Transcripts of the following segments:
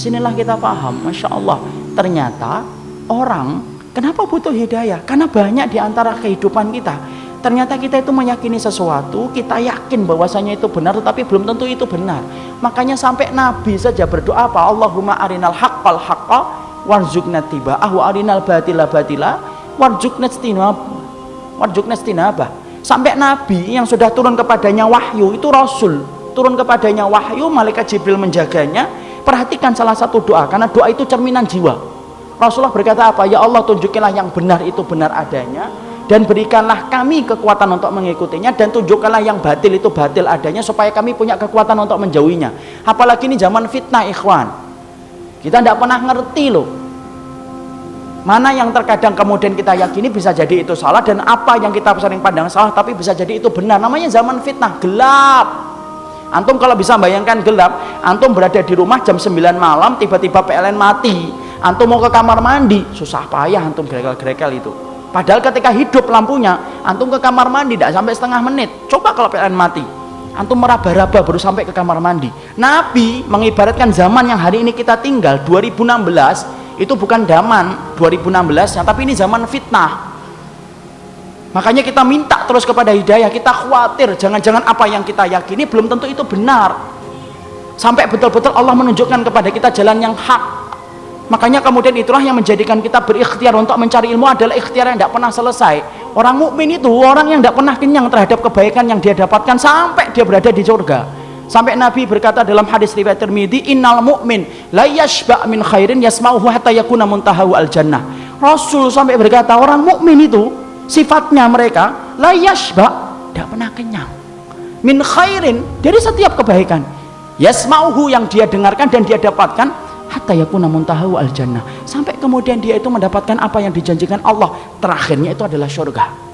Di sinilah kita paham, Masya Allah. Ternyata orang kenapa butuh hidayah? Karena banyak di antara kehidupan kita. Ternyata kita itu meyakini sesuatu, kita yakin bahwasanya itu benar, tetapi belum tentu itu benar. Makanya sampai Nabi saja berdoa apa? Allahumma arinal haqqal haqqa warzuqna tiba'ah wa arinal batila batila warzuqna istinab warzuqna istinabah. Sampai Nabi yang sudah turun kepadanya wahyu itu Rasul turun kepadanya wahyu malaikat Jibril menjaganya perhatikan salah satu doa karena doa itu cerminan jiwa Rasulullah berkata apa? Ya Allah tunjukilah yang benar itu benar adanya dan berikanlah kami kekuatan untuk mengikutinya dan tunjukkanlah yang batil itu batil adanya supaya kami punya kekuatan untuk menjauhinya. Apalagi ini zaman fitnah ikhwan. Kita tidak pernah ngerti loh. Mana yang terkadang kemudian kita yakini bisa jadi itu salah dan apa yang kita sering pandang salah tapi bisa jadi itu benar. Namanya zaman fitnah gelap. Antum kalau bisa bayangkan gelap, antum berada di rumah jam 9 malam tiba-tiba PLN mati. Antum mau ke kamar mandi susah payah antum grekel-grekel itu. Padahal ketika hidup lampunya antum ke kamar mandi tidak sampai setengah menit. Coba kalau PLN mati antum meraba-raba baru sampai ke kamar mandi. Nabi mengibaratkan zaman yang hari ini kita tinggal 2016 itu bukan zaman 2016 ya tapi ini zaman fitnah makanya kita minta terus kepada hidayah kita khawatir jangan-jangan apa yang kita yakini belum tentu itu benar sampai betul-betul Allah menunjukkan kepada kita jalan yang hak Makanya kemudian itulah yang menjadikan kita berikhtiar untuk mencari ilmu adalah ikhtiar yang tidak pernah selesai. Orang mukmin itu orang yang tidak pernah kenyang terhadap kebaikan yang dia dapatkan sampai dia berada di surga. Sampai Nabi berkata dalam hadis riwayat Tirmidzi, "Innal mu'min la yashba' min khairin yasma'uhu hatta yakuna muntahahu al jannah." Rasul sampai berkata, orang mukmin itu sifatnya mereka la yashba' tidak pernah kenyang. Min khairin dari setiap kebaikan. Yasma'uhu yang dia dengarkan dan dia dapatkan hatta yakuna muntahahu al jannah sampai kemudian dia itu mendapatkan apa yang dijanjikan Allah. Terakhirnya itu adalah surga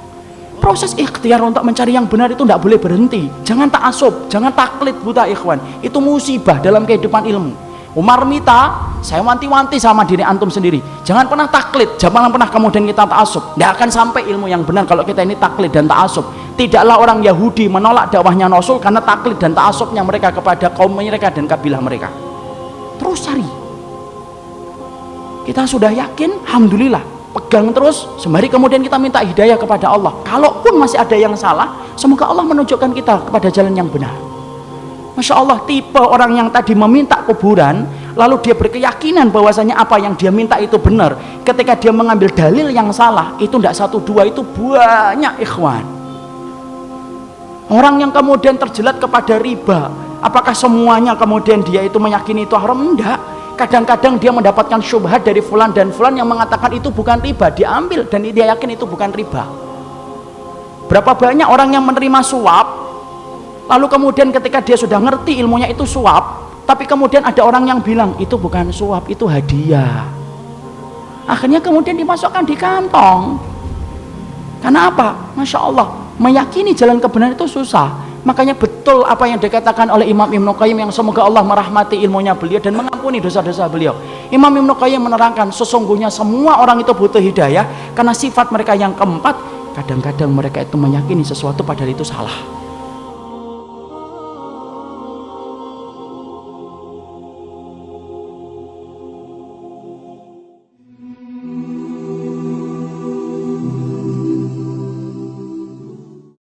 proses ikhtiar untuk mencari yang benar itu tidak boleh berhenti. Jangan tak asup, jangan taklid buta ikhwan. Itu musibah dalam kehidupan ilmu Umar Mita saya wanti-wanti sama diri antum sendiri. Jangan pernah taklid. Jangan pernah kemudian kita tak asup. tidak akan sampai ilmu yang benar kalau kita ini taklid dan tak asup. tidaklah orang Yahudi menolak dakwahnya Rasul karena taklid dan tak asupnya mereka kepada kaum mereka dan kabilah mereka. Terus cari. Kita sudah yakin Alhamdulillah pegang terus. Sembari kemudian kita minta hidayah kepada Allah. Kalaupun masih ada yang salah semoga Allah menunjukkan kita kepada jalan yang benar Masya Allah tipe orang yang tadi meminta kuburan lalu dia berkeyakinan bahwasanya apa yang dia minta itu benar. Ketika dia mengambil dalil yang salah itu tidak satu dua itu banyak ikhwan. Orang yang kemudian terjelat kepada riba apakah semuanya kemudian dia itu meyakini itu haram? Enggak kadang-kadang dia mendapatkan syubhat dari fulan dan fulan yang mengatakan itu bukan riba diambil dan dia yakin itu bukan riba. Berapa banyak orang yang menerima suap lalu kemudian ketika dia sudah ngerti ilmunya itu suap tapi kemudian ada orang yang bilang itu bukan suap itu hadiah akhirnya kemudian dimasukkan di kantong karena apa? Masya Allah meyakini jalan kebenaran itu susah Makanya betul apa yang dikatakan oleh Imam Ibn Qayyim yang semoga Allah merahmati ilmunya beliau dan mengampuni dosa-dosa beliau. Imam Ibn Qayyim menerangkan sesungguhnya semua orang itu butuh hidayah karena sifat mereka yang keempat kadang-kadang mereka itu meyakini sesuatu padahal itu salah.